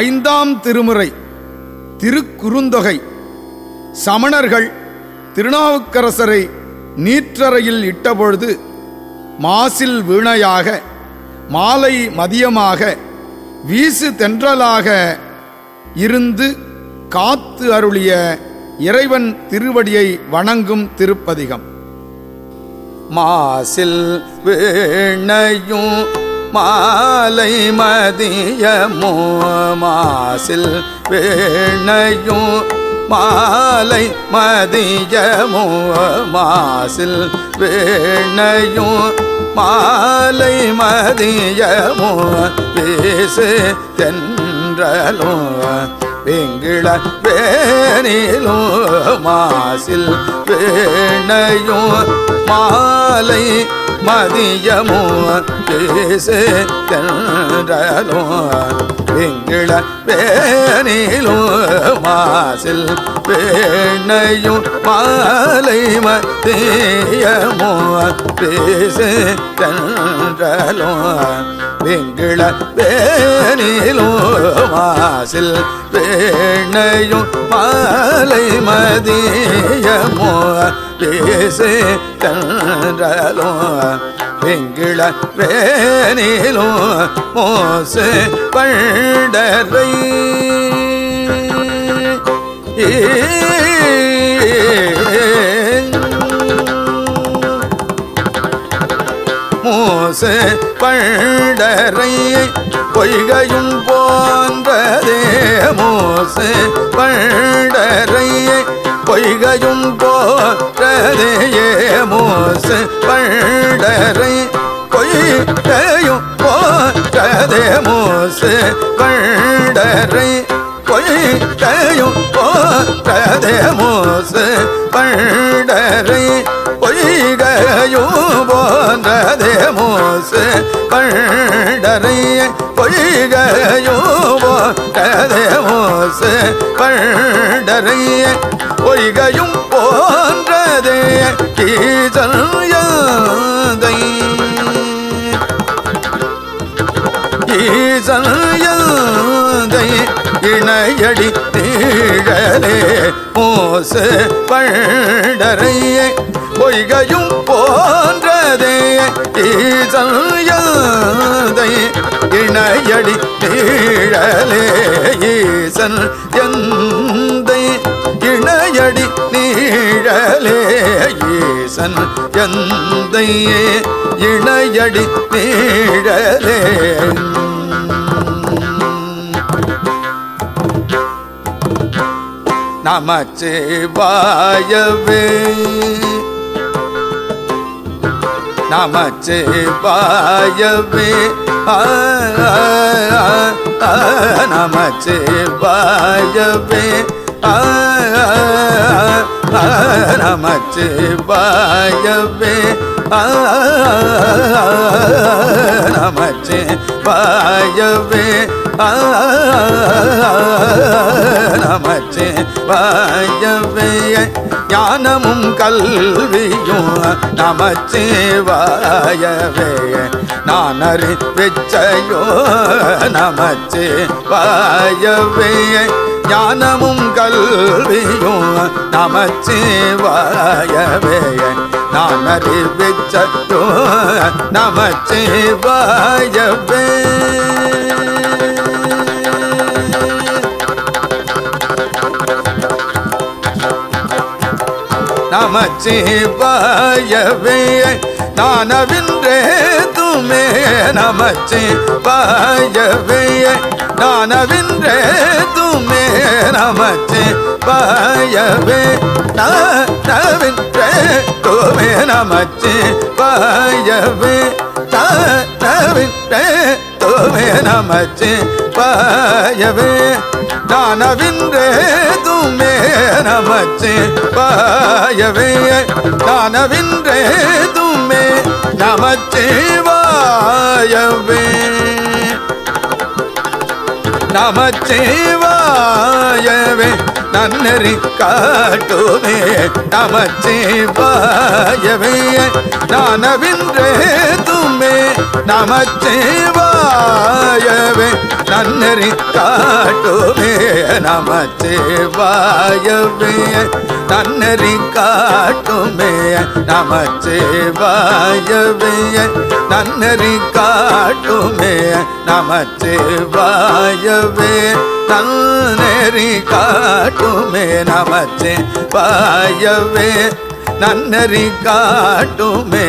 ஐந்தாம் திருமுறை திருக்குறுந்தொகை. சமணர்கள் திருநாவுக்கரசரை நீற்றறையில் இட்டபொழுது மாசில் வீணையாக மாலை மதியமாக வீசு தென்றலாக இருந்து காத்து அருளிய இறைவன் திருவடியை வணங்கும் திருப்பதிகம். மாசில் வீணையும் மாலை மதியமோ மாசில் வேணையும். மாலை மதியமோ மாசில் வேணையும். மாலை மதியமோ பேசு தென்றலோ வெங்கிள வேணிலும் மாசில் வேணையும் மாலை மதியமோ பேசு தென்றலோ வெங்கிள வேணிலும் மாசில் வேணையும் மாலை மதியமோ பேசு தென்றலோ வெங்கிள வேணிலும் மாசில் வேணையும் மாலை மதியமோ பேசு தன்றலோ. வெங்கிள வேணிலும் மோசு பண்டரை ஏ மூசு பண்டரை பொய்கையும் போன்றதே மூசு. பண்டரை பொய்கையும் போன்றதே மூசு. பண்டரை பொய்கையும் போன்றதே மூசு. பண்டரை பொய்கையும் போன்றதே மூசு. பண்டரை பண்டரை பொய்கையும் கதேவோசு மூசு பண்டரை பொய்கையும் போன்றதே கீசல்யாதை ஈசல்யாதை இணையடி நீழலே மோசு பண்டரையே பொய்கையும் போன்றதே ஈசல்யாதை இணையடி நீழலே ஈசன் எந்தை இணையடி நீழலே ஈசன் எந்தையே இணையடி நீழலே. நமச்சிவாயவே நமச்சிவாயவே ஆ நமச்சிவாயவே ஆ நமச்சிவாயவே நமச்சிவாயவே ஞானமும் கல்வியும் நமச்சே வாயவே நான் அறிவிச்சையோ நமச்சே ஞானமும் கல்வியும் நமச்சே வாயவே நான் அறிவிச்சையோ நமச்சே நமச்சிவாயவே நானவின்றே துமே நமச்சிவாயவே நானவின்றே துமே நமச்சிவாயவே நானவின்றே துமே நமச்சிவாயவே நானவின்றே துமே நமச்சிவாயவே தானவின்றே துமே நமச்சே பாயவே. தானவின்றே துமே நமச்சே வாயவே நமச்சிவாயவே நன்னறி காட்டுமே நமச்சிவாயவே தானவின்றே துமே நமச்சிவாயவே நன்னறி காட்டுமே. நமச்சிவாயவே நன்னறி காட்டுமே. நமச்சிவாயவே நன்னறி காட்டுமே. நமச்சிவாயவே நன்னறி காட்டுமே. நமச்சிவாயவே நன்னறி காட்டுமே.